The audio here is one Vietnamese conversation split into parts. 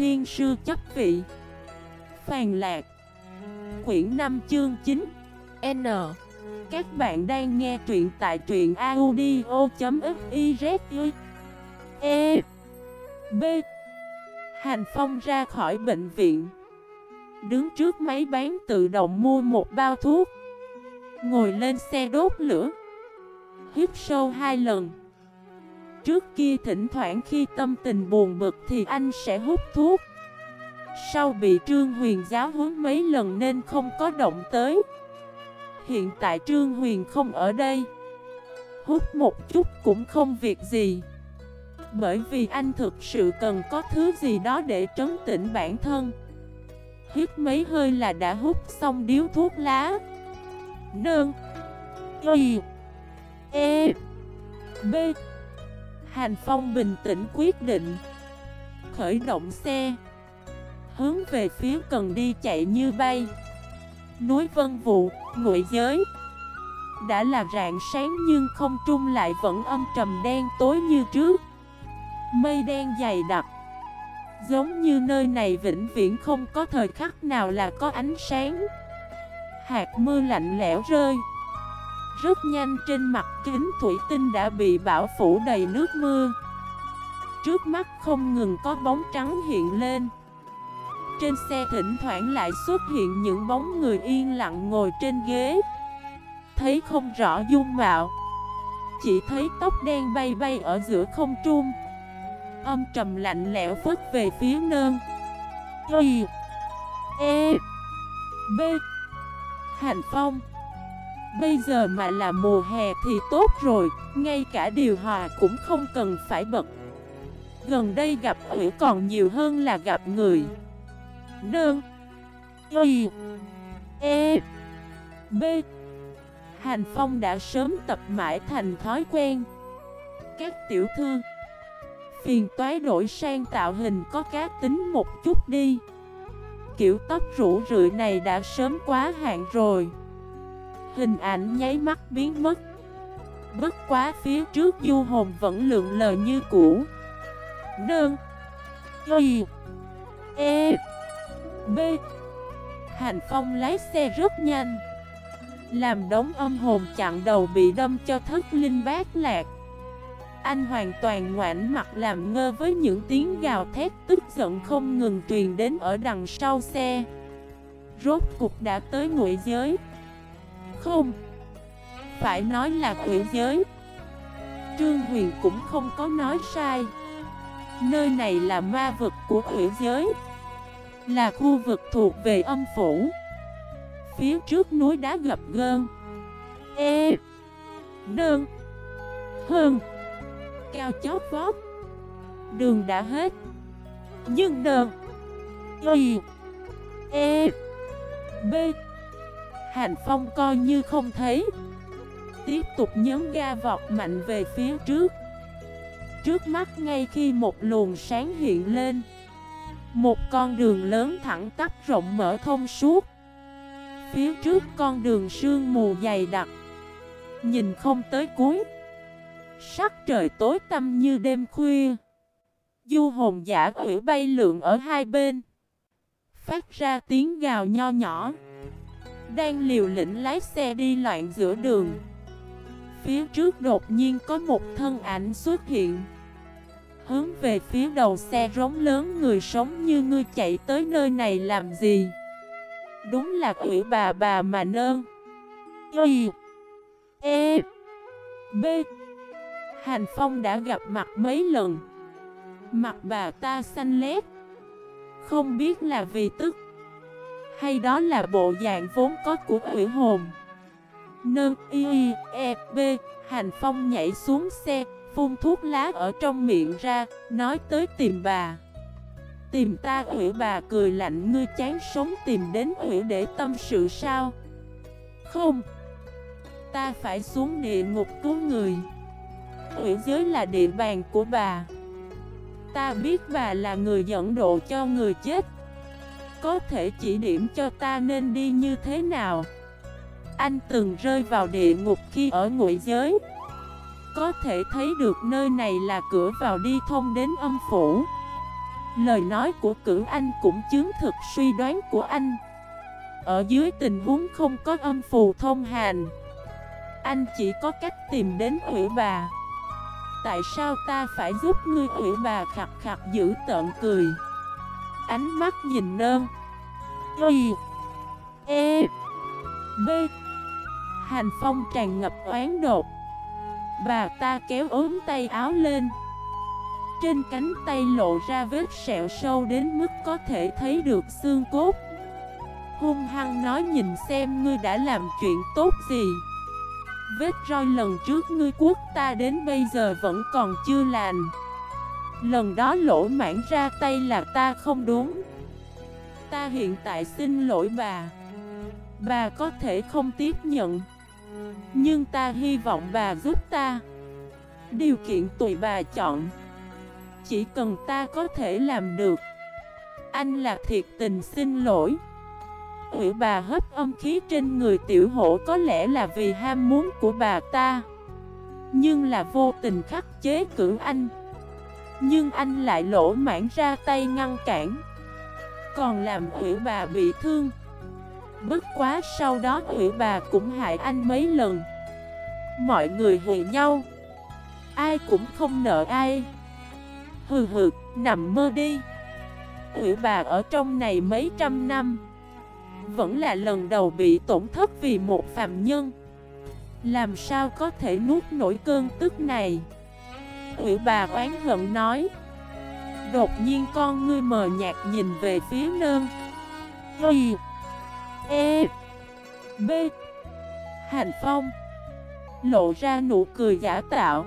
thiên sư chấp vị. Phàn lạc. Quyển 5 chương 9 N. Các bạn đang nghe truyện tại truyện audio.xyz E. B. Hành Phong ra khỏi bệnh viện. Đứng trước máy bán tự động mua một bao thuốc. Ngồi lên xe đốt lửa. Hít sâu hai lần. Trước kia thỉnh thoảng khi tâm tình buồn bực thì anh sẽ hút thuốc. Sau bị Trương Huyền giáo huấn mấy lần nên không có động tới. Hiện tại Trương Huyền không ở đây. Hút một chút cũng không việc gì. Bởi vì anh thực sự cần có thứ gì đó để trấn tĩnh bản thân. Hít mấy hơi là đã hút xong điếu thuốc lá. Nương. Y. E. B. Hành Phong bình tĩnh quyết định. Khởi động xe. Hướng về phía cần đi chạy như bay. Núi Vân Vụ, Ngụy Giới. Đã là rạng sáng nhưng không trung lại vẫn âm trầm đen tối như trước. Mây đen dày đặc. Giống như nơi này vĩnh viễn không có thời khắc nào là có ánh sáng. Hạt mưa lạnh lẽo rơi. Rất nhanh trên mặt kính thủy tinh đã bị bão phủ đầy nước mưa. Trước mắt không ngừng có bóng trắng hiện lên. Trên xe thỉnh thoảng lại xuất hiện những bóng người yên lặng ngồi trên ghế. Thấy không rõ dung mạo, Chỉ thấy tóc đen bay bay ở giữa không trung. Âm trầm lạnh lẽo phất về phía nơn. Y E B. Hành Phong. Bây giờ mà là mùa hè thì tốt rồi, Ngay cả điều hòa cũng không cần phải bật Gần đây gặp quỷ còn nhiều hơn là gặp người. Đơn Y. E. B. Hành Phong đã sớm tập mãi thành thói quen. Các tiểu thư. Phiền toái đổi sang tạo hình có cá tính một chút đi. Kiểu tóc rủ rượi này đã sớm quá hạn rồi. Hình ảnh nháy mắt biến mất. Bất quá phía trước du hồn vẫn lượng lờ như cũ. Đơn Y. E. B. Hành Phong lái xe rất nhanh. Làm đống âm hồn chặn đầu bị đâm cho thất linh bát lạc. Anh hoàn toàn ngoãn mặt làm ngơ với những tiếng gào thét tức giận không ngừng truyền đến ở đằng sau xe. Rốt cục đã tới ngụy giới. Không? Phải nói là quỷ giới. Trương Huyền cũng không có nói sai. Nơi này là ma vực của quỷ giới, Là khu vực thuộc về âm phủ. Phía trước núi đá gập gơn E Đơn Hơn, Cao chót vót. Đường đã hết. Nhưng đơn Y E B. Hành Phong coi như không thấy. Tiếp tục nhấn ga vọt mạnh về phía trước. Trước mắt ngay khi một luồng sáng hiện lên, Một con đường lớn thẳng tắp rộng mở thông suốt. Phía trước con đường sương mù dày đặc, Nhìn không tới cuối. Sắc trời tối tăm như đêm khuya. Du hồn giả quỷ bay lượn ở hai bên, Phát ra tiếng gào nho nhỏ. Đang liều lĩnh lái xe đi loạn giữa đường. Phía trước đột nhiên có một thân ảnh xuất hiện. Hướng về phía đầu xe rống lớn, người sống như ngươi chạy tới nơi này làm gì? Đúng là quỷ bà bà mà nơn. Y E B. Hành Phong đã gặp mặt mấy lần. Mặt bà ta xanh lét. Không biết là vì tức hay đó là bộ dạng vốn có của quỷ hồn. Nâng y e b, Hành Phong nhảy xuống xe, Phun thuốc lá ở trong miệng ra, Nói tới tìm bà. Tìm ta quỷ bà cười lạnh, ngươi chán sống tìm đến quỷ để tâm sự sao? Không. Ta phải xuống địa ngục cứu người. Quỷ giới là địa bàn của bà. Ta biết bà là người dẫn độ cho người chết. Có thể chỉ điểm cho ta nên đi như thế nào? Anh từng rơi vào địa ngục khi ở ngụy giới. Có thể thấy được nơi này là cửa vào đi thông đến âm phủ. Lời nói của cửu anh cũng chứng thực suy đoán của anh. Ở dưới tình huống không có âm phù thông hành, Anh chỉ có cách tìm đến ủy bà. Tại sao ta phải giúp ngươi ủy bà khặt khặt giữ tợn cười? Ánh mắt nhìn nơm Y E B. Hành phong tràn ngập oán đột Bà ta kéo ốm tay áo lên. Trên cánh tay lộ ra vết sẹo sâu đến mức có thể thấy được xương cốt. Hung hăng nói nhìn xem ngươi đã làm chuyện tốt gì. Vết roi lần trước ngươi quốc ta đến bây giờ vẫn còn chưa lành. Lần đó lỗ mãn ra tay là ta không đúng. Ta hiện tại xin lỗi bà. Bà có thể không tiếp nhận. Nhưng ta hy vọng bà giúp ta. Điều kiện tùy bà chọn. Chỉ cần ta có thể làm được. Anh là thiệt tình xin lỗi. Ủy bà hấp âm khí trên người tiểu hổ có lẽ là vì ham muốn của bà ta. Nhưng là vô tình khắc chế cử anh. Nhưng anh lại lỗ mãn ra tay ngăn cản. Còn làm Hủy bà bị thương. Bất quá sau đó Hủy bà cũng hại anh mấy lần. Mọi người hùi nhau. Ai cũng không nợ ai. Hừ hừ, nằm mơ đi. Hủy bà ở trong này mấy trăm năm. Vẫn là lần đầu bị tổn thất vì một phạm nhân. Làm sao có thể nuốt nổi cơn tức này? Ủy bà oán hận nói. Đột nhiên con ngươi mờ nhạt nhìn về phía nơn Y E B. Hành Phong. Lộ ra nụ cười giả tạo.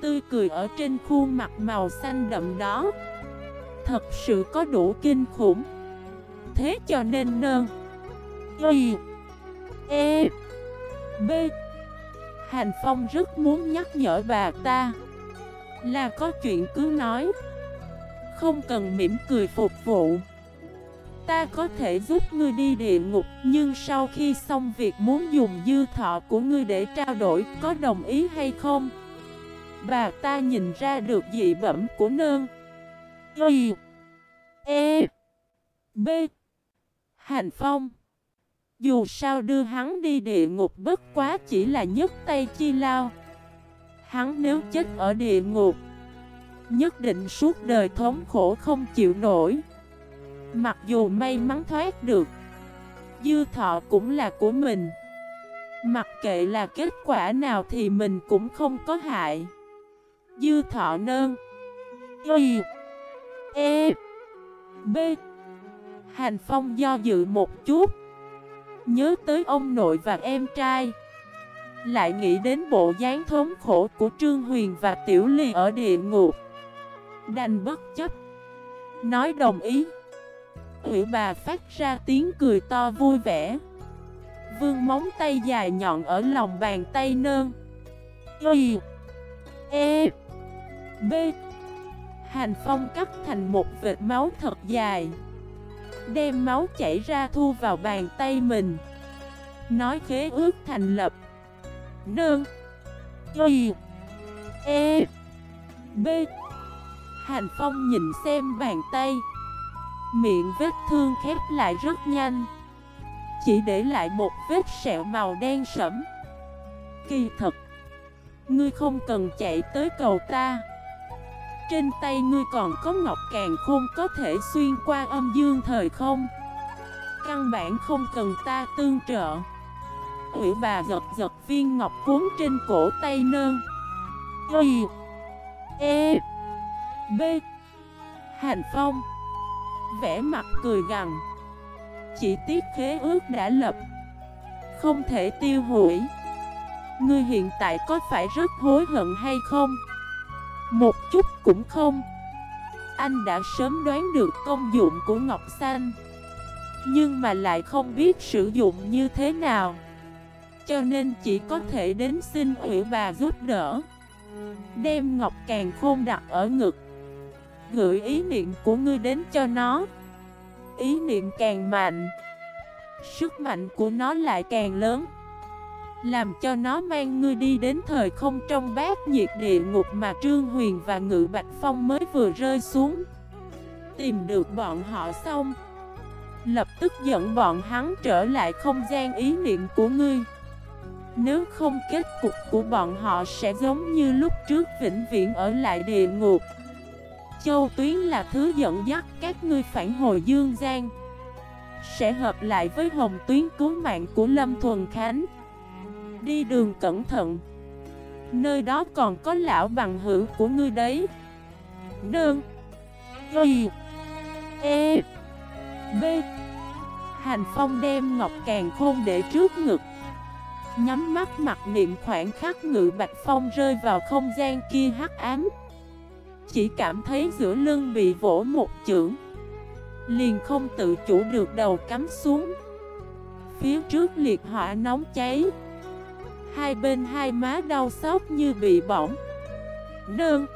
Tươi cười ở trên khuôn mặt màu xanh đậm đó. Thật sự có đủ kinh khủng. Thế cho nên nơn Y E B. Hành Phong rất muốn nhắc nhở bà ta. Là có chuyện cứ nói. Không cần mỉm cười phục vụ. Ta có thể giúp ngươi đi địa ngục, Nhưng sau khi xong việc muốn dùng dư thọ của ngươi để trao đổi, Có đồng ý hay không? Bà ta nhìn ra được dị bẩm của nơn Y E B. Hành Phong. Dù sao đưa hắn đi địa ngục bất quá chỉ là nhấc tay chi lao. Hắn nếu chết ở địa ngục, Nhất định suốt đời thống khổ không chịu nổi. Mặc dù may mắn thoát được, Dư thọ cũng là của mình. Mặc kệ là kết quả nào thì mình cũng không có hại. Dư thọ nơn Y E B. Hành Phong do dự một chút. Nhớ tới ông nội và em trai. Lại nghĩ đến bộ dáng thống khổ của Trương Huyền và Tiểu Ly ở địa ngục. Đành bất chấp. Nói đồng ý. Ủy bà phát ra tiếng cười to vui vẻ. Vương móng tay dài nhọn ở lòng bàn tay nơn Y E B. Hành phong cắt thành một vệt máu thật dài. Đem máu chảy ra thu vào bàn tay mình. Nói khế ước thành lập. Nương. Y E B. Hành phong nhìn xem bàn tay. Miệng vết thương khép lại rất nhanh. Chỉ để lại một vết sẹo màu đen sẫm. Kỳ thật, Ngươi không cần chạy tới cầu ta. Trên tay ngươi còn có ngọc càng khôn có thể xuyên qua âm dương thời không? Căn bản không cần ta tương trợ. Ủy bà giật giật viên ngọc cuốn trên cổ tay nơ Y E B. Hành Phong. Vẽ mặt cười gằn. Chỉ tiếc khế ước đã lập. Không thể tiêu hủy. Ngươi hiện tại có phải rất hối hận hay không? Một chút cũng không. Anh đã sớm đoán được công dụng của Ngọc Xanh. Nhưng mà lại không biết sử dụng như thế nào. Cho nên chỉ có thể đến xin ủy bà giúp đỡ. Đem Ngọc Càng Khôn đặt ở ngực. Gửi ý niệm của ngươi đến cho nó. Ý niệm càng mạnh, Sức mạnh của nó lại càng lớn. Làm cho nó mang ngươi đi đến thời không trong bát nhiệt địa ngục mà Trương Huyền và Ngự Bạch Phong mới vừa rơi xuống. Tìm được bọn họ xong, Lập tức dẫn bọn hắn trở lại không gian ý niệm của ngươi. Nếu không kết cục của bọn họ sẽ giống như lúc trước vĩnh viễn ở lại địa ngục. Châu Tuyến là thứ dẫn dắt các ngươi phản hồi Dương Giang. Sẽ hợp lại với Hồng Tuyến cứu mạng của Lâm Thuần Khánh. Đi đường cẩn thận. Nơi đó còn có lão bằng hữu của ngươi đấy. Đơn Y. E. B. Hành Phong đem Ngọc Càng Khôn để trước ngực. Nhắm mắt mặt niệm khoảng khắc ngự Bạch Phong rơi vào không gian kia hắc ám. Chỉ cảm thấy giữa lưng bị vỗ một chưởng. Liền không tự chủ được đầu cắm xuống. Phía trước liệt hỏa nóng cháy. Hai bên hai má đau xót như bị bỏng. Nương.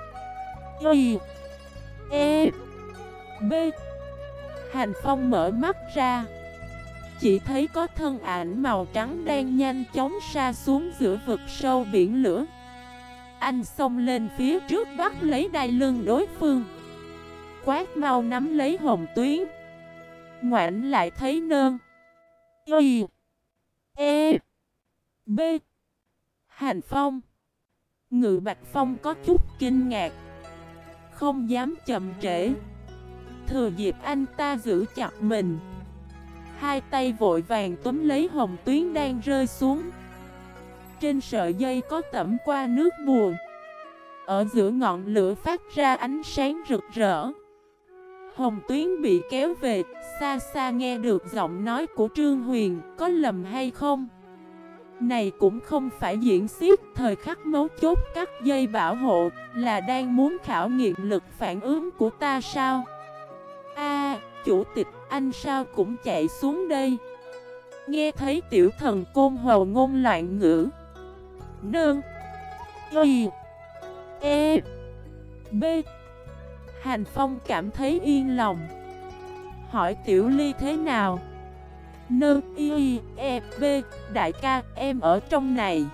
Y. E. B. Hành Phong mở mắt ra. Chỉ thấy có thân ảnh màu trắng đang nhanh chóng xa xuống giữa vực sâu biển lửa. Anh xông lên phía trước bắt lấy đai lưng đối phương. Quát mau nắm lấy hồng tuyến. Ngoảnh lại thấy nơn. Y E B. Hành Phong. Ngự Bạch Phong có chút kinh ngạc. Không dám chậm trễ. Thừa dịp anh ta giữ chặt mình. Hai tay vội vàng túm lấy hồng tuyến đang rơi xuống. Trên sợi dây có tẩm qua nước buồn. Ở giữa ngọn lửa phát ra ánh sáng rực rỡ. Hồng tuyến bị kéo về, Xa xa nghe được giọng nói của Trương Huyền, Có lầm hay không? Này cũng không phải diễn xiết, thời khắc mấu chốt cắt dây bảo hộ, Là đang muốn khảo nghiệm lực phản ứng của ta sao? Chủ tịch, anh sao cũng chạy xuống đây? Nghe thấy tiểu thần côn hầu ngôn loạn ngữ. Nương. Y E. B. Hành Phong cảm thấy yên lòng. Hỏi tiểu ly thế nào? Nương, y e b. Đại ca, em ở trong này.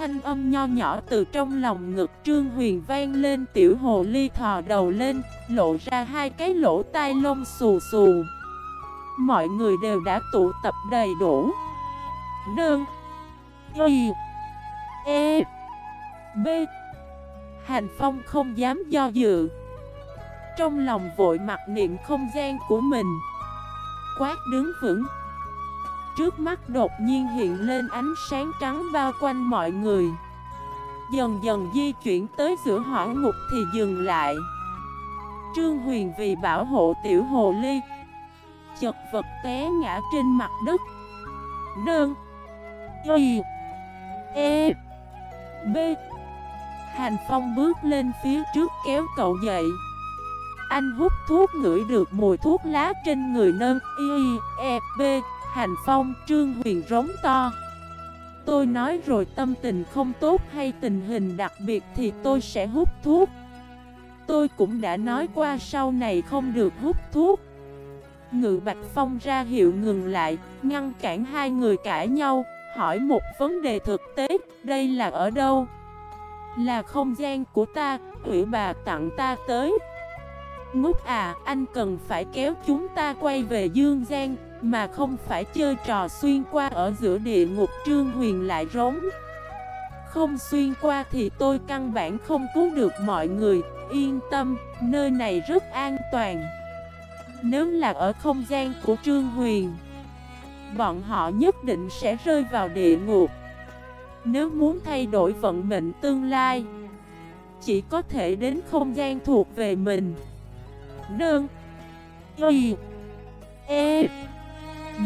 Thanh âm nho nhỏ từ trong lòng ngực Trương Huyền vang lên, Tiểu hồ ly thò đầu lên, Lộ ra hai cái lỗ tai lông xù xù. Mọi người đều đã tụ tập đầy đủ. Đơn, Y E B. Hành Phong không dám do dự. Trong lòng vội mặc niệm không gian của mình. Quát đứng vững. Trước mắt đột nhiên hiện lên ánh sáng trắng bao quanh mọi người. Dần dần di chuyển tới giữa hỏa ngục thì dừng lại. Trương Huyền vì bảo hộ tiểu hồ ly, Chật vật té ngã trên mặt đất. Đơn, Y E B. Hành Phong bước lên phía trước kéo cậu dậy anh hút thuốc ngửi được mùi thuốc lá trên người Nơ, Y, E, B Hành Phong, Trương Huyền rống to. Tôi nói rồi tâm tình không tốt hay tình hình đặc biệt thì tôi sẽ hút thuốc. Tôi cũng đã nói qua sau này không được hút thuốc. Ngự Bạch Phong ra hiệu ngừng lại, ngăn cản hai người cãi nhau Hỏi một vấn đề thực tế, đây là ở đâu? Là không gian của ta, ủy bà tặng ta tới. Ngốc à, anh cần phải kéo chúng ta quay về Dương Giang Mà không phải chơi trò xuyên qua ở giữa địa ngục Trương Huyền lại rống. Không xuyên qua thì tôi căn bản không cứu được mọi người Yên tâm, nơi này rất an toàn. Nếu là ở không gian của Trương Huyền Bọn họ nhất định sẽ rơi vào địa ngục. Nếu muốn thay đổi vận mệnh tương lai Chỉ có thể đến không gian thuộc về mình. Đơn Y E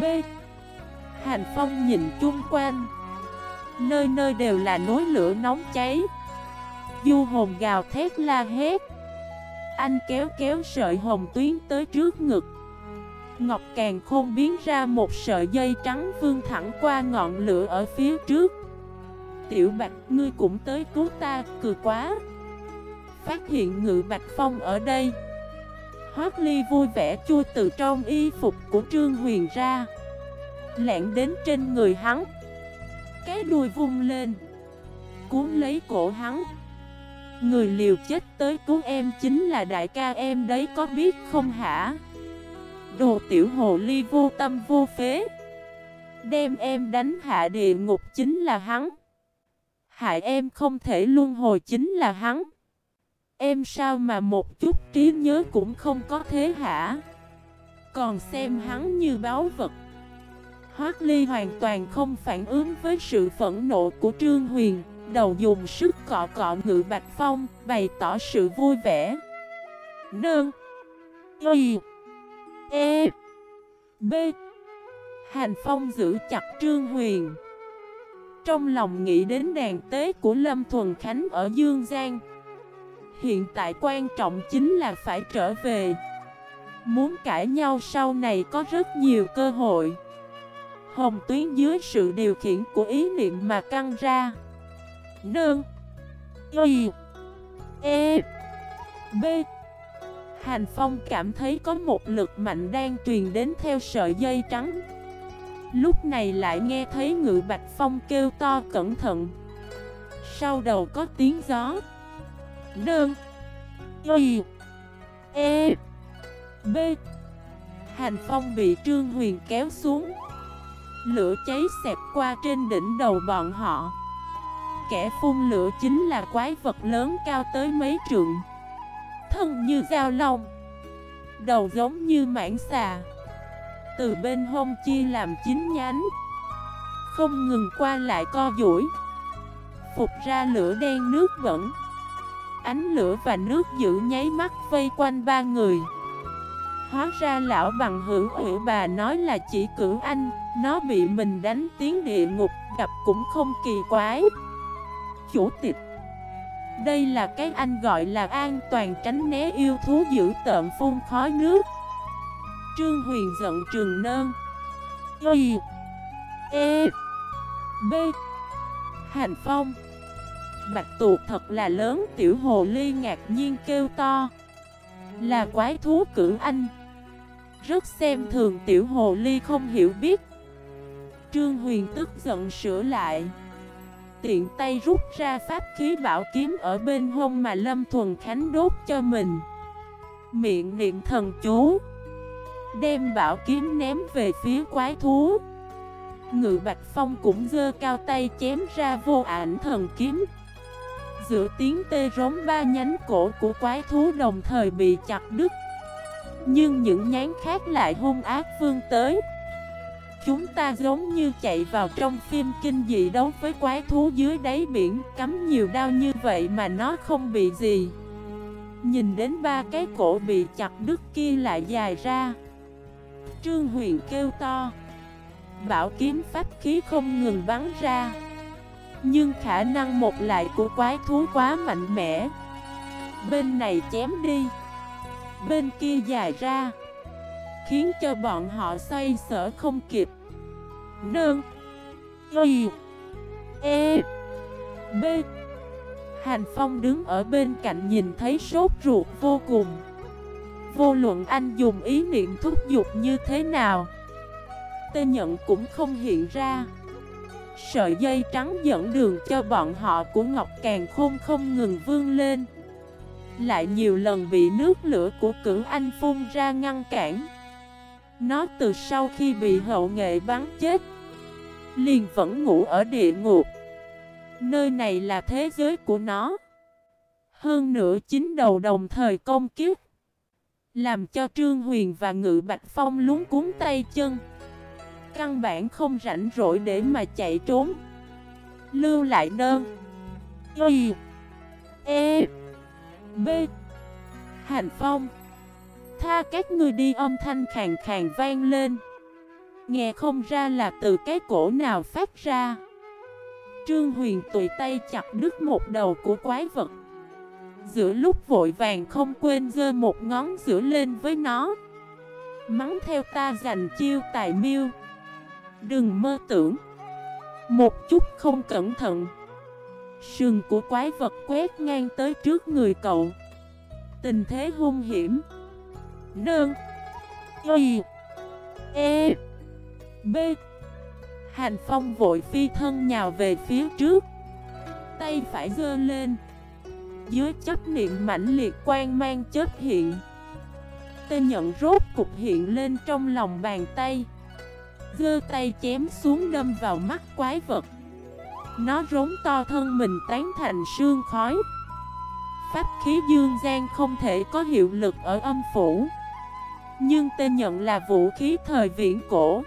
B. Hàn Phong nhìn chung quanh. Nơi nơi đều là núi lửa nóng cháy. Du hồn gào thét la hét. Anh kéo kéo sợi hồng tuyến tới trước ngực. Ngọc càng khôn biến ra một sợi dây trắng vương thẳng qua ngọn lửa ở phía trước. Tiểu Bạch ngươi cũng tới cứu ta, cười quá. Phát hiện ngự Bạch Phong ở đây. Hoác Ly vui vẻ chui từ trong y phục của Trương Huyền ra. Lẹn đến trên người hắn. Cái đuôi vung lên. Cuốn lấy cổ hắn. Người liều chết tới cứu em chính là đại ca em đấy có biết không hả? Đồ tiểu hồ ly vô tâm vô phế. Đem em đánh hạ địa ngục chính là hắn. Hại em không thể luân hồi chính là hắn. Em sao mà một chút trí nhớ cũng không có thế hả? Còn xem hắn như báo vật. Hoác Ly hoàn toàn không phản ứng với sự phẫn nộ của Trương Huyền, Đầu dùng sức cọ cọ ngự Bạch Phong, Bày tỏ sự vui vẻ. Nương Y. E. B. Hành Phong giữ chặt Trương Huyền. Trong lòng nghĩ đến đàn tế của Lâm Thuần Khánh ở Dương Giang Hiện tại quan trọng chính là phải trở về. Muốn cãi nhau sau này có rất nhiều cơ hội. Hồng tuyến dưới sự điều khiển của ý niệm mà căng ra. Nương. Y. E. B. Hành Phong cảm thấy có một lực mạnh đang truyền đến theo sợi dây trắng. Lúc này lại nghe thấy ngự bạch phong kêu to cẩn thận. Sau đầu có tiếng gió. Đơn Y E B. Hành phong bị Trương Huyền kéo xuống. Lửa cháy xẹp qua trên đỉnh đầu bọn họ. Kẻ phun lửa chính là quái vật lớn cao tới mấy trượng. Thân như dao long. Đầu giống như mảng xà. Từ bên hông chia làm chín nhánh. Không ngừng qua lại co duỗi. Phục ra lửa đen nước bẩn. Ánh lửa và nước giữ nháy mắt vây quanh ba người. Hóa ra lão bằng hữu hữu bà nói là chỉ cử anh, Nó bị mình đánh tiếng địa ngục, Gặp cũng không kỳ quái. Chủ tịch, Đây là cái anh gọi là an toàn tránh né yêu thú giữ tợn phun khói nước. Trương Huyền giận trường nơn. Y E B. Hành Phong. Bạch tuộc thật là lớn, Tiểu hồ ly ngạc nhiên kêu to. Là quái thú cử anh. Rất xem thường tiểu hồ ly không hiểu biết. Trương Huyền tức giận sửa lại. Tiện tay rút ra pháp khí bảo kiếm ở bên hông mà Lâm Thuần Khánh đốt cho mình. Miệng niệm thần chú. Đem bảo kiếm ném về phía quái thú. Ngự Bạch Phong cũng dơ cao tay chém ra vô ảnh thần kiếm. Giữa tiếng tê rống ba nhánh cổ của quái thú đồng thời bị chặt đứt. Nhưng những nhánh khác lại hung ác vương tới. Chúng ta giống như chạy vào trong phim kinh dị đấu với quái thú dưới đáy biển, Cắm nhiều đau như vậy mà nó không bị gì. Nhìn đến ba cái cổ bị chặt đứt kia lại dài ra. Trương Huyền kêu to. Bảo kiếm pháp khí không ngừng bắn ra. Nhưng khả năng một lại của quái thú quá mạnh mẽ. Bên này chém đi, Bên kia dài ra, Khiến cho bọn họ xoay sở không kịp. Nương, Y E B. Hành Phong đứng ở bên cạnh nhìn thấy sốt ruột vô cùng. Vô luận anh dùng ý niệm thúc giục như thế nào Tê nhận cũng không hiện ra. Sợi dây trắng dẫn đường cho bọn họ của Ngọc Càng Khôn không ngừng vươn lên. Lại nhiều lần bị nước lửa của cử anh phun ra ngăn cản. Nó từ sau khi bị hậu nghệ bắn chết, Liền vẫn ngủ ở địa ngục. Nơi này là thế giới của nó. Hơn nữa chính đầu đồng thời công kiếp, Làm cho Trương Huyền và Ngự Bạch Phong lúng cuốn tay chân. Căn bản không rảnh rỗi để mà chạy trốn. Lưu lại đơn. Y. E. B. Hành Phong. Tha các người đi, âm thanh khàn khàn vang lên. Nghe không ra là từ cái cổ nào phát ra. Trương Huyền tùy tay chặt đứt một đầu của quái vật. Giữa lúc vội vàng không quên giơ một ngón giữa lên với nó. Mắng theo ta giành chiêu tài miêu. Đừng mơ tưởng. Một chút không cẩn thận. Sừng của quái vật quét ngang tới trước người cậu. Tình thế hung hiểm. Nương. Y. E. B. Hành Phong vội phi thân nhào về phía trước. Tay phải dơ lên. Dưới chấp niệm mãnh liệt quan mang chết hiện. Tên nhận rốt cục hiện lên trong lòng bàn tay. Gơ tay chém xuống đâm vào mắt quái vật. Nó rống to thân mình tán thành sương khói. Pháp khí dương gian không thể có hiệu lực ở âm phủ. Nhưng tên nhận là vũ khí thời viễn cổ.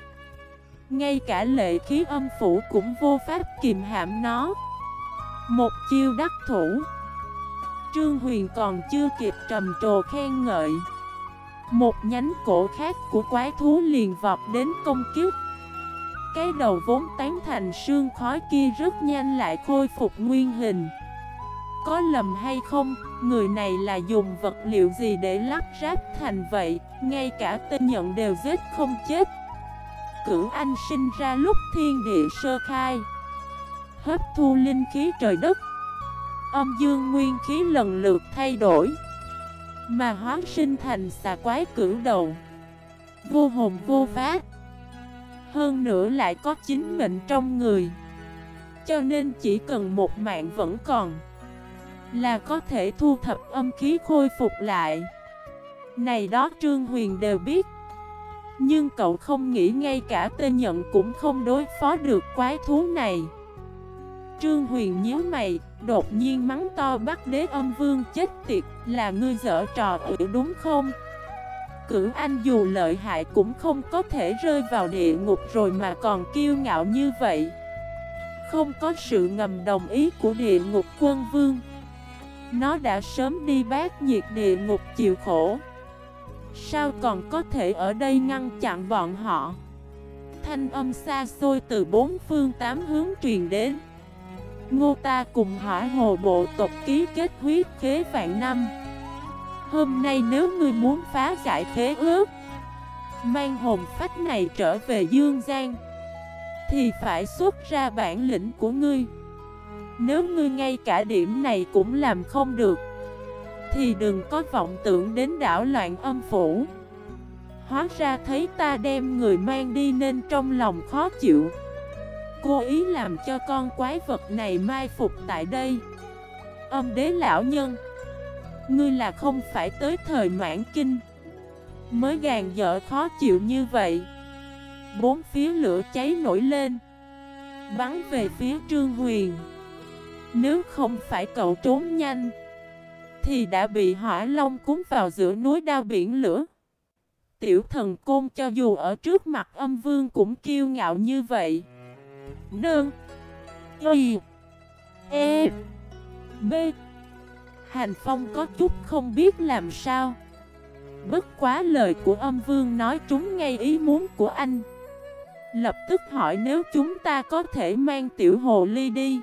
Ngay cả lệ khí âm phủ cũng vô pháp kìm hãm nó. Một chiêu đắc thủ. Trương Huyền còn chưa kịp trầm trồ khen ngợi. Một nhánh cổ khác của quái thú liền vọt đến công kiếp. Cái đầu vốn tán thành sương khói kia rất nhanh lại khôi phục nguyên hình. Có lầm hay không, người này là dùng vật liệu gì để lắp ráp thành vậy? Ngay cả tên nhận đều giết không chết. Cửu Anh sinh ra lúc thiên địa sơ khai. Hấp thu linh khí trời đất. Âm dương nguyên khí lần lượt thay đổi. Mà hóa sinh thành xà quái cửu đầu. Vô hồn vô phát Hơn nữa lại có chính mệnh trong người. Cho nên chỉ cần một mạng vẫn còn Là có thể thu thập âm khí khôi phục lại. Này đó Trương Huyền đều biết. Nhưng cậu không nghĩ ngay cả tên nhận cũng không đối phó được quái thú này. Trương Huyền nhíu mày, đột nhiên mắng to bắt đế âm vương chết tiệt, là ngươi dở trò ủi đúng không? Cửu Anh dù lợi hại cũng không có thể rơi vào địa ngục rồi mà còn kiêu ngạo như vậy. Không có sự ngầm đồng ý của địa ngục quân vương. Nó đã sớm đi bát nhiệt địa ngục chịu khổ. Sao còn có thể ở đây ngăn chặn bọn họ? Thanh âm xa xôi từ bốn phương tám hướng truyền đến. Ngô ta cùng hỏa hồ bộ tộc ký kết huyết khế vạn năm. Hôm nay nếu ngươi muốn phá giải khế ước, Mang hồn phách này trở về Dương Giang, Thì phải xuất ra bản lĩnh của ngươi. Nếu ngươi ngay cả điểm này cũng làm không được, Thì đừng có vọng tưởng đến đảo loạn âm phủ. Hóa ra thấy ta đem người mang đi nên trong lòng khó chịu. Cố ý làm cho con quái vật này mai phục tại đây. Âm đế lão nhân, Ngươi là không phải tới thời mãn kinh. Mới gàn dở khó chịu như vậy. Bốn phía lửa cháy nổi lên, Bắn về phía Trương Huyền. Nếu không phải cậu trốn nhanh, Thì đã bị hỏa long cúng vào giữa núi đao biển lửa. Tiểu thần côn cho dù ở trước mặt âm vương cũng kiêu ngạo như vậy. Nương. Y. E. B. Hành Phong có chút không biết làm sao. Bất quá lời của âm vương nói trúng ngay ý muốn của anh. Lập tức hỏi nếu chúng ta có thể mang tiểu hồ ly đi.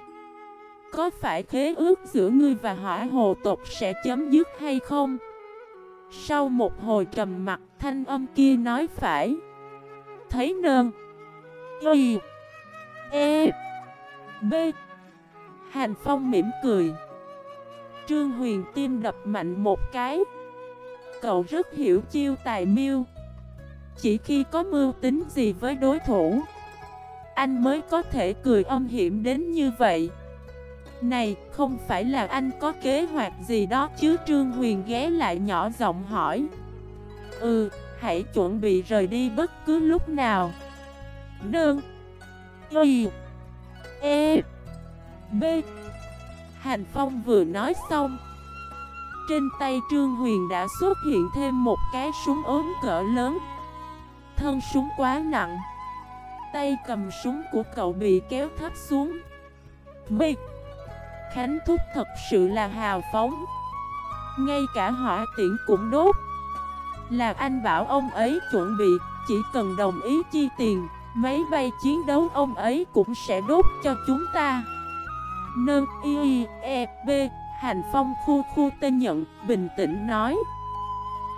Có phải khế ước giữa ngươi và hỏa hồ tộc sẽ chấm dứt hay không? Sau một hồi trầm mặt thanh âm kia nói phải. Thấy nơn Y. E B. Hàn Phong mỉm cười. Trương Huyền tim đập mạnh một cái. Cậu rất hiểu chiêu tài miêu. Chỉ khi có mưu tính gì với đối thủ Anh mới có thể cười âm hiểm đến như vậy. Này, không phải là anh có kế hoạch gì đó chứ? Trương Huyền ghé lại nhỏ giọng hỏi. Ừ, hãy chuẩn bị rời đi bất cứ lúc nào. Nương. Y E. B. Hành Phong vừa nói xong Trên tay Trương Huyền đã xuất hiện thêm một cái súng ốm cỡ lớn. Thân súng quá nặng Tay cầm súng của cậu bị kéo thấp xuống. B, Khánh Thúc thật sự là hào phóng. Ngay cả hỏa tiễn cũng đốt. Là anh bảo ông ấy chuẩn bị Chỉ cần đồng ý chi tiền. Máy bay chiến đấu ông ấy cũng sẽ đốt cho chúng ta. Nâng y e b Hành phong khu khu tên nhận, Bình tĩnh nói.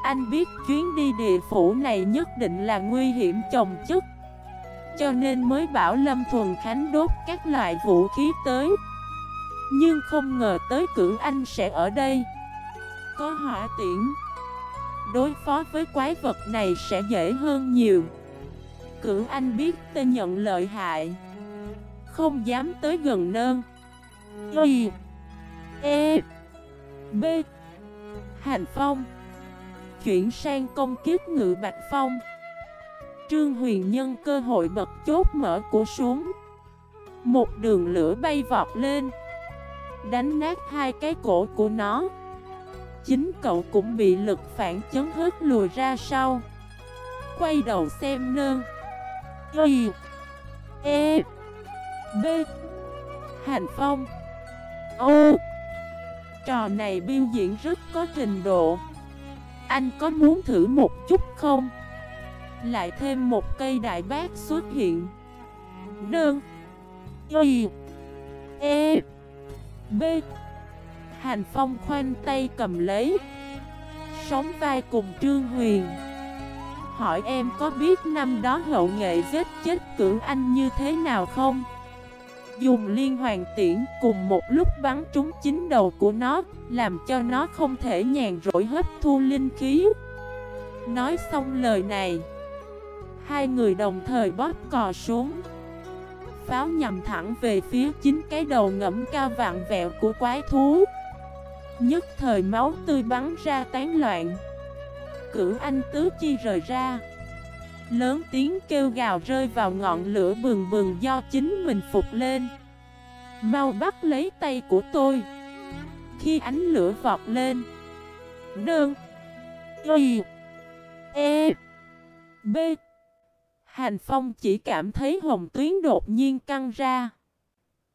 Anh biết chuyến đi địa phủ này nhất định là nguy hiểm chồng chất. Cho nên mới bảo Lâm Thuần Khánh đốt các loại vũ khí tới. Nhưng không ngờ tới cử anh sẽ ở đây. Có hỏa tiễn. Đối phó với quái vật này sẽ dễ hơn nhiều. Cửu Anh biết tên nhận lợi hại. Không dám tới gần nơn. Y E B. Hành Phong. Chuyển sang công kiếp ngự Bạch Phong. Trương Huyền Nhân cơ hội bật chốt mở của súng. Một đường lửa bay vọt lên. Đánh nát hai cái cổ của nó. Chính cậu cũng bị lực phản chấn hớt lùi ra sau. Quay đầu xem nơn. Y E. B. Hành Phong. Ô Trò này biểu diễn rất có trình độ. Anh có muốn thử một chút không? Lại thêm một cây đại bác xuất hiện. Đơn. Y E. B. Hành Phong khoanh tay cầm lấy. Sống vai cùng Trương Huyền. Hỏi em có biết năm đó hậu nghệ giết chết cử anh như thế nào không? Dùng liên hoàn tiễn cùng một lúc bắn trúng chính đầu của nó, Làm cho nó không thể nhàn rỗi hấp thu linh khí. Nói xong lời này, Hai người đồng thời bóp cò xuống. Pháo nhằm thẳng về phía chính cái đầu ngẫm cao vạn vẹo của quái thú. Nhất thời máu tươi bắn ra tán loạn. Cửu anh tứ chi rời ra. Lớn tiếng kêu gào rơi vào ngọn lửa bừng bừng do chính mình phục lên. Mau bắt lấy tay của tôi. Khi ánh lửa vọt lên Nương Y E B. Hành Phong chỉ cảm thấy hồng tuyến đột nhiên căng ra.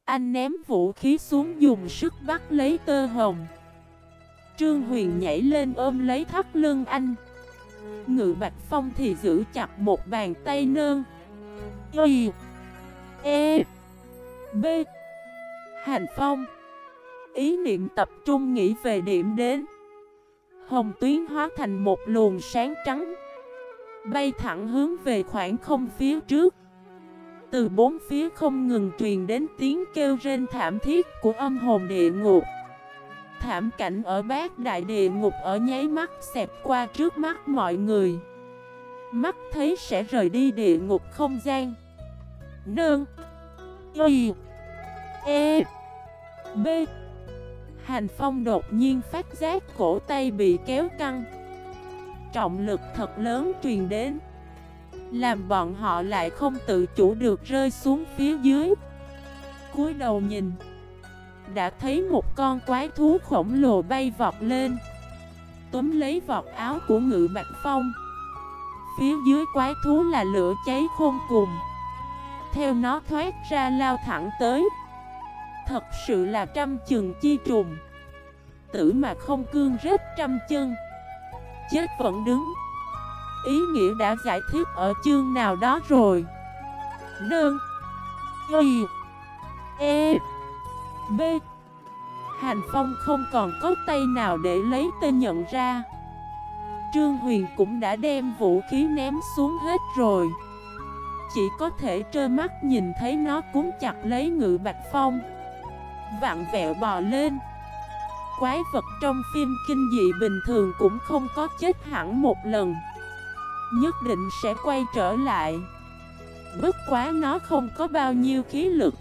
Anh ném vũ khí xuống dùng sức bắt lấy tơ hồng. Trương Huyền nhảy lên ôm lấy thắt lưng anh. Ngự Bạch Phong thì giữ chặt một bàn tay nơn Y E B. Hành Phong. Ý niệm tập trung nghĩ về điểm đến. Hồng tuyến hóa thành một luồng sáng trắng. Bay thẳng hướng về khoảng không phía trước. Từ bốn phía không ngừng truyền đến tiếng kêu rên thảm thiết của âm hồn địa ngục. Thảm cảnh ở bát đại địa ngục ở nháy mắt xẹp qua trước mắt mọi người. Mắt thấy sẽ rời đi địa ngục không gian. Nương. Y. E. B. Hành Phong đột nhiên phát giác cổ tay bị kéo căng. Trọng lực thật lớn truyền đến. Làm bọn họ lại không tự chủ được rơi xuống phía dưới. cúi đầu nhìn. Đã thấy một con quái thú khổng lồ bay vọt lên. Túm lấy vọt áo của ngự bạch phong. Phía dưới quái thú là lửa cháy khôn cùng. Theo nó thoát ra lao thẳng tới. Thật sự là trăm chừng chi trùng. Tử mà không cương rết trăm chân. Chết vẫn đứng. Ý nghĩa đã giải thích ở chương nào đó rồi. Nương, Y. E. B. Hành Phong không còn có tay nào để lấy tên nhận ra. Trương Huyền cũng đã đem vũ khí ném xuống hết rồi. Chỉ có thể trơ mắt nhìn thấy nó cuốn chặt lấy ngự bạch phong. Vạn vẹo bò lên. Quái vật trong phim kinh dị bình thường cũng không có chết hẳn một lần. Nhất định sẽ quay trở lại. Bất quá nó không có bao nhiêu khí lực.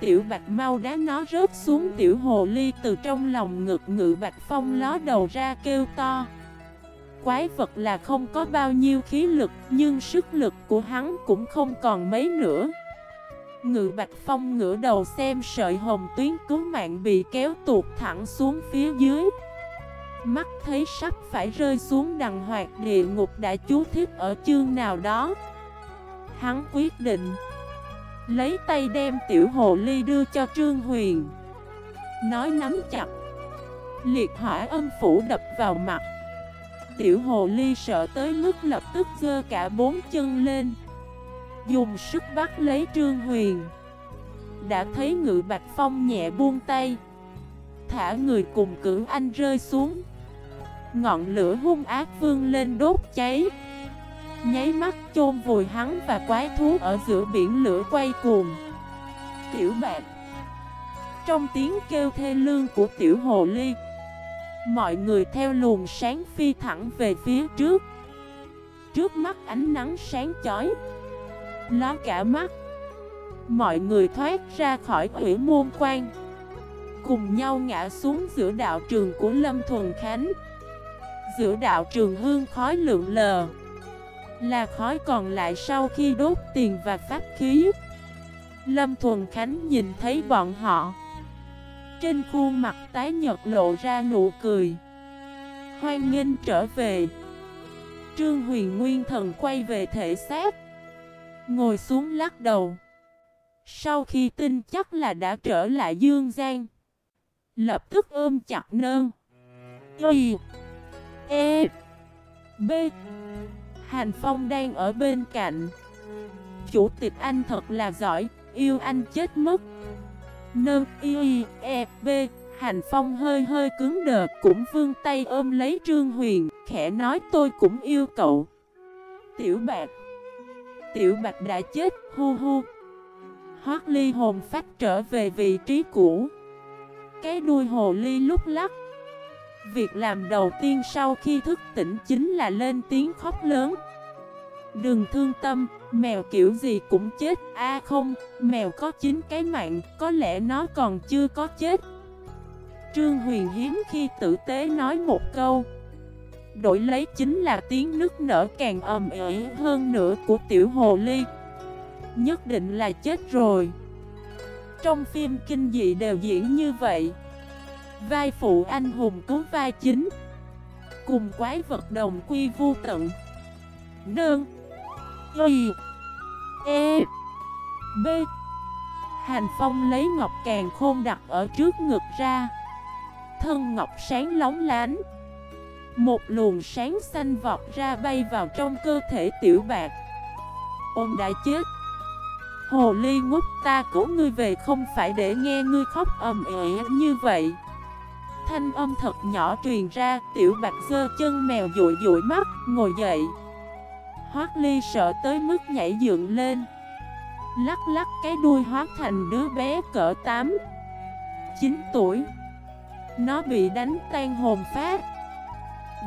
Tiểu bạch mau đá nó rớt xuống tiểu hồ ly từ trong lòng ngực ngự bạch phong ló đầu ra kêu to. Quái vật là không có bao nhiêu khí lực, Nhưng sức lực của hắn cũng không còn mấy nữa. Ngự Bạch Phong ngửa đầu xem sợi hồng tuyến cứu mạng bị kéo tuột thẳng xuống phía dưới. Mắt thấy sắp phải rơi xuống đằng hoạt địa ngục đã chú thích ở chương nào đó. Hắn quyết định Lấy tay đem tiểu hồ ly đưa cho Trương Huyền. Nói nắm chặt. Liệt hỏa âm phủ đập vào mặt. Tiểu hồ ly sợ tới mức lập tức giơ cả bốn chân lên. Dùng sức bắt lấy Trương Huyền. Đã thấy ngự bạch phong nhẹ buông tay. Thả người cùng cử anh rơi xuống. Ngọn lửa hung ác vương lên đốt cháy. Nháy mắt chôn vùi hắn và quái thú ở giữa biển lửa quay cuồng. Tiểu bạc. Trong tiếng kêu thê lương của tiểu hồ ly, Mọi người theo luồng sáng phi thẳng về phía trước. Trước mắt ánh nắng sáng chói Ló cả mắt, Mọi người thoát ra khỏi ủy môn quan, Cùng nhau ngã xuống giữa đạo trường của Lâm Thuần Khánh. Giữa đạo trường hương khói lượng lờ. Là khói còn lại sau khi đốt tiền và pháp khí. Lâm Thuần Khánh nhìn thấy bọn họ. Trên khuôn mặt tái nhật lộ ra nụ cười. Hoan nghênh trở về. Trương Huyền Nguyên Thần quay về thể xác. Ngồi xuống lắc đầu. Sau khi tin chắc là đã trở lại Dương Giang, Lập tức ôm chặt nơn Y E B. Hành Phong đang ở bên cạnh. Chủ tịch anh thật là giỏi, Yêu anh chết mất. Nơn Y E B Hành Phong hơi hơi cứng đờ, Cũng vương tay ôm lấy Trương Huyền, Khẽ nói, tôi cũng yêu cậu. Tiểu Bạc. Tiểu Bạc đã chết, hu hu. Hoác ly hồn phát trở về vị trí cũ. Cái đuôi hồ ly lúc lắc Việc làm đầu tiên sau khi thức tỉnh chính là lên tiếng khóc lớn. Đừng thương tâm, mèo kiểu gì cũng chết. A không, mèo có 9 cái mạng, có lẽ nó còn chưa có chết. Trương Huyền hiếm khi tử tế nói một câu. Đổi lấy chính là tiếng nước nở càng ầm ĩ hơn nữa của tiểu hồ ly. Nhất định là chết rồi. Trong phim kinh dị đều diễn như vậy. Vai phụ anh hùng cứu vai chính. Cùng quái vật đồng quy vu tận. Nương. Y. E. B. Hành Phong lấy ngọc càng khôn đặt ở trước ngực ra. Thân ngọc sáng lóng lánh. Một luồng sáng xanh vọt ra bay vào trong cơ thể tiểu bạc. Ông đã chết. Hồ ly ngốc ta cứu ngươi về không phải để nghe ngươi khóc ầm ĩ như vậy. Thanh âm thật nhỏ truyền ra, Tiểu bạch dơ chân mèo dụi dụi mắt, Ngồi dậy. Hoác ly sợ tới mức nhảy dựng lên. Lắc lắc cái đuôi hóa thành đứa bé cỡ 8 9 tuổi. Nó bị đánh tan hồn phát.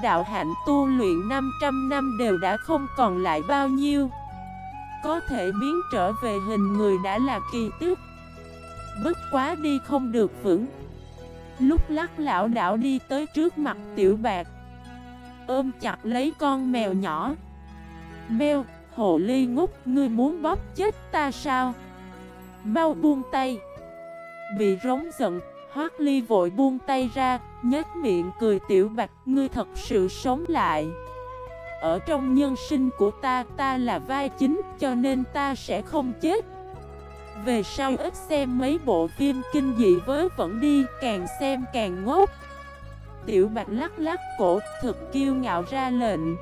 Đạo hạnh tu luyện 500 năm đều đã không còn lại bao nhiêu. Có thể biến trở về hình người đã là kỳ tích. Bất quá đi không được vững. Lúc lắc lão đảo đi tới trước mặt tiểu bạc. Ôm chặt lấy con mèo nhỏ. Mèo, hồ ly ngốc, ngươi muốn bóp chết ta sao? Mau buông tay. Bị rống giận, hoác ly vội buông tay ra nhếch miệng cười tiểu bạc Ngươi thật sự sống lại. Ở trong nhân sinh của ta, ta là vai chính Cho nên ta sẽ không chết về sau ít xem mấy bộ phim kinh dị với vẫn đi, Càng xem càng ngốc. Tiểu bạch lắc lắc cổ thực kiêu ngạo ra lệnh.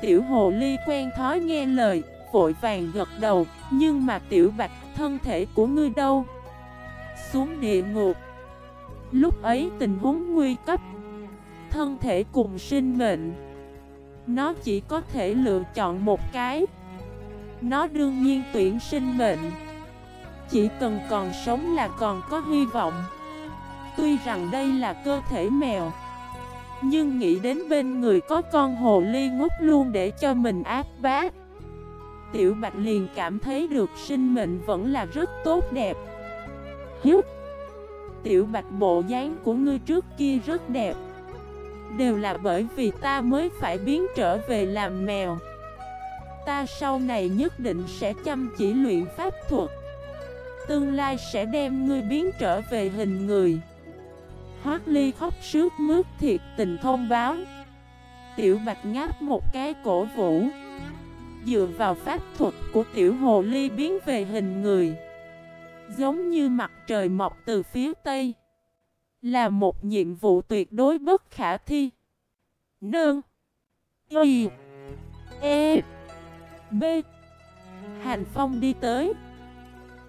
Tiểu hồ ly quen thói nghe lời, Vội vàng gật đầu, Nhưng mà tiểu bạch, thân thể của ngươi đâu? Xuống địa ngục. Lúc ấy tình huống nguy cấp. Thân thể cùng sinh mệnh. Nó chỉ có thể lựa chọn một cái. Nó đương nhiên tuyển sinh mệnh chỉ cần còn sống là còn có hy vọng. Tuy rằng đây là cơ thể mèo, Nhưng nghĩ đến bên người có con hồ ly ngốc luôn để cho mình ác bát Tiểu Bạch liền cảm thấy được sinh mệnh vẫn là rất tốt đẹp. Hiếu Tiểu Bạch bộ dáng của ngươi trước kia rất đẹp. Đều là bởi vì ta mới phải biến trở về làm mèo. Ta sau này nhất định sẽ chăm chỉ luyện pháp thuật. Tương lai sẽ đem ngươi biến trở về hình người. Hoác ly khóc sướt mướt thiệt tình thông báo. Tiểu bạch ngáp một cái cổ vũ. Dựa vào pháp thuật của tiểu hồ ly biến về hình người. Giống như mặt trời mọc từ phía tây. Là một nhiệm vụ tuyệt đối bất khả thi. Nương. Y. E. B. Hành Phong đi tới.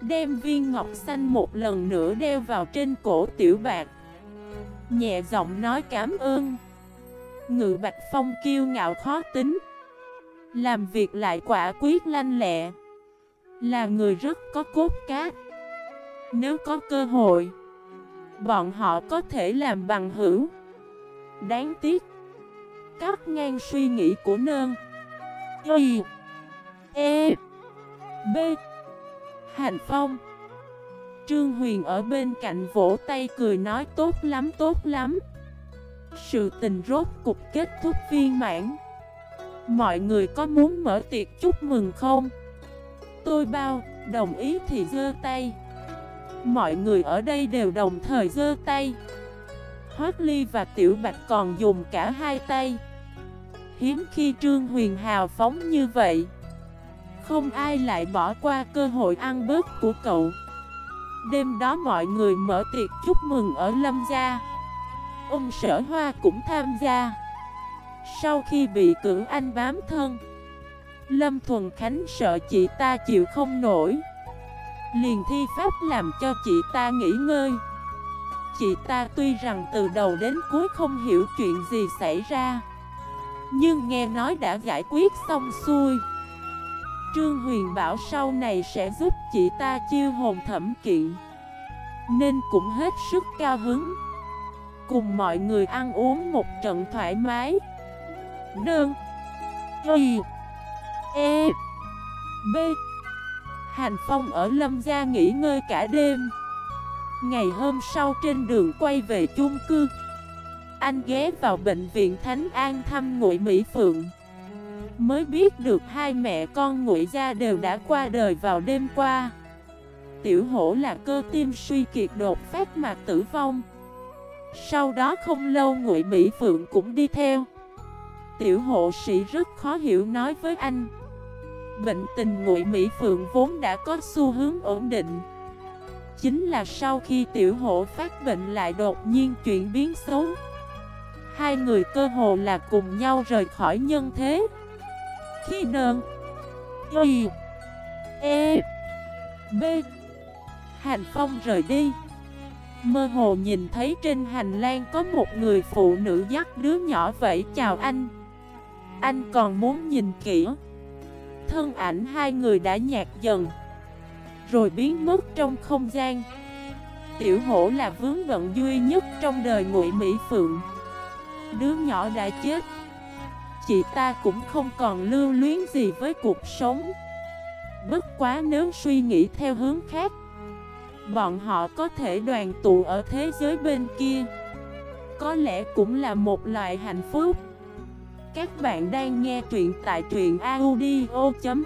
Đem viên ngọc xanh một lần nữa đeo vào trên cổ tiểu bạc. Nhẹ giọng nói cảm ơn. Ngự bạch phong kiêu ngạo khó tính. Làm việc lại quả quyết lanh lẹ. Là người rất có cốt cát. Nếu có cơ hội, Bọn họ có thể làm bằng hữu. Đáng tiếc, Cắt ngang suy nghĩ của nơn. Y E B. Hành Phong. Trương Huyền ở bên cạnh vỗ tay cười nói tốt lắm tốt lắm. Sự tình rốt cục kết thúc viên mãn. Mọi người có muốn mở tiệc chúc mừng không? Tôi bao, đồng ý thì giơ tay. Mọi người ở đây đều đồng thời giơ tay. Hoác Ly và Tiểu Bạch còn dùng cả hai tay. Hiếm khi Trương Huyền hào phóng như vậy. Không ai lại bỏ qua cơ hội ăn bớt của cậu. Đêm đó mọi người mở tiệc chúc mừng ở Lâm Gia. Ông Sở Hoa cũng tham gia. Sau khi bị cử anh bám thân, Lâm Thuần Khánh sợ chị ta chịu không nổi. Liền thi pháp làm cho chị ta nghỉ ngơi. Chị ta tuy rằng từ đầu đến cuối không hiểu chuyện gì xảy ra, Nhưng nghe nói đã giải quyết xong xuôi. Trương Huyền bảo sau này sẽ giúp chị ta chiêu hồn thẩm kiện. Nên cũng hết sức cao hứng. Cùng mọi người ăn uống một trận thoải mái. Đơn. Y. E. B. Hành Phong ở Lâm Gia nghỉ ngơi cả đêm. Ngày hôm sau trên đường quay về chung cư, Anh ghé vào bệnh viện Thánh An thăm Ngụy Mỹ Phượng. Mới biết được hai mẹ con Ngụy Gia đều đã qua đời vào đêm qua. Tiểu hổ là cơ tim suy kiệt đột phát mà tử vong. Sau đó không lâu Ngụy Mỹ Phượng cũng đi theo. Tiểu hộ sĩ rất khó hiểu nói với anh. Bệnh tình Ngụy Mỹ Phượng vốn đã có xu hướng ổn định. Chính là sau khi tiểu hộ phát bệnh lại đột nhiên chuyển biến xấu. Hai người cơ hồ là cùng nhau rời khỏi nhân thế. Khi nơn Y E B. Hành Phong rời đi. Mơ hồ nhìn thấy trên hành lang có một người phụ nữ dắt đứa nhỏ vẫy, chào anh. Anh còn muốn nhìn kỹ. Thân ảnh hai người đã nhạt dần, Rồi biến mất trong không gian. Tiểu hổ là vướng bận duy nhất trong đời ngụy Mỹ Phượng. Đứa nhỏ đã chết. Chị ta cũng không còn lưu luyến gì với cuộc sống. Bất quá nếu suy nghĩ theo hướng khác, Bọn họ có thể đoàn tụ ở thế giới bên kia. Có lẽ cũng là một loại hạnh phúc. Các bạn đang nghe truyện tại truyện audio.fif